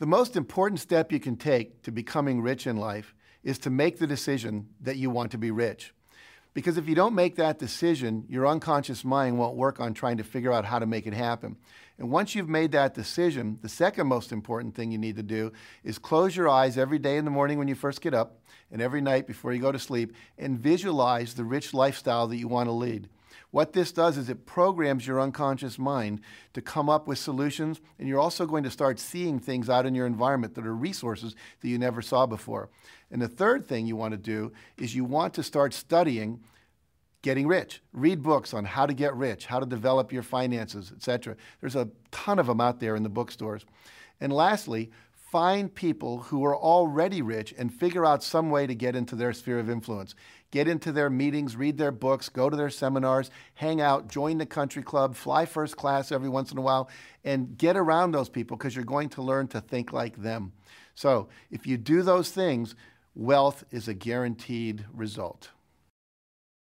The most important step you can take to becoming rich in life is to make the decision that you want to be rich. Because if you don't make that decision, your unconscious mind won't work on trying to figure out how to make it happen. And once you've made that decision, the second most important thing you need to do is close your eyes every day in the morning when you first get up and every night before you go to sleep and visualize the rich lifestyle that you want to lead. What this does is it programs your unconscious mind to come up with solutions, and you're also going to start seeing things out in your environment that are resources that you never saw before. And the third thing you want to do is you want to start studying getting rich. Read books on how to get rich, how to develop your finances, etc. There's a ton of them out there in the bookstores. And lastly, find people who are already rich and figure out some way to get into their sphere of influence get into their meetings, read their books, go to their seminars, hang out, join the country club, fly first class every once in a while, and get around those people because you're going to learn to think like them. So if you do those things, wealth is a guaranteed result.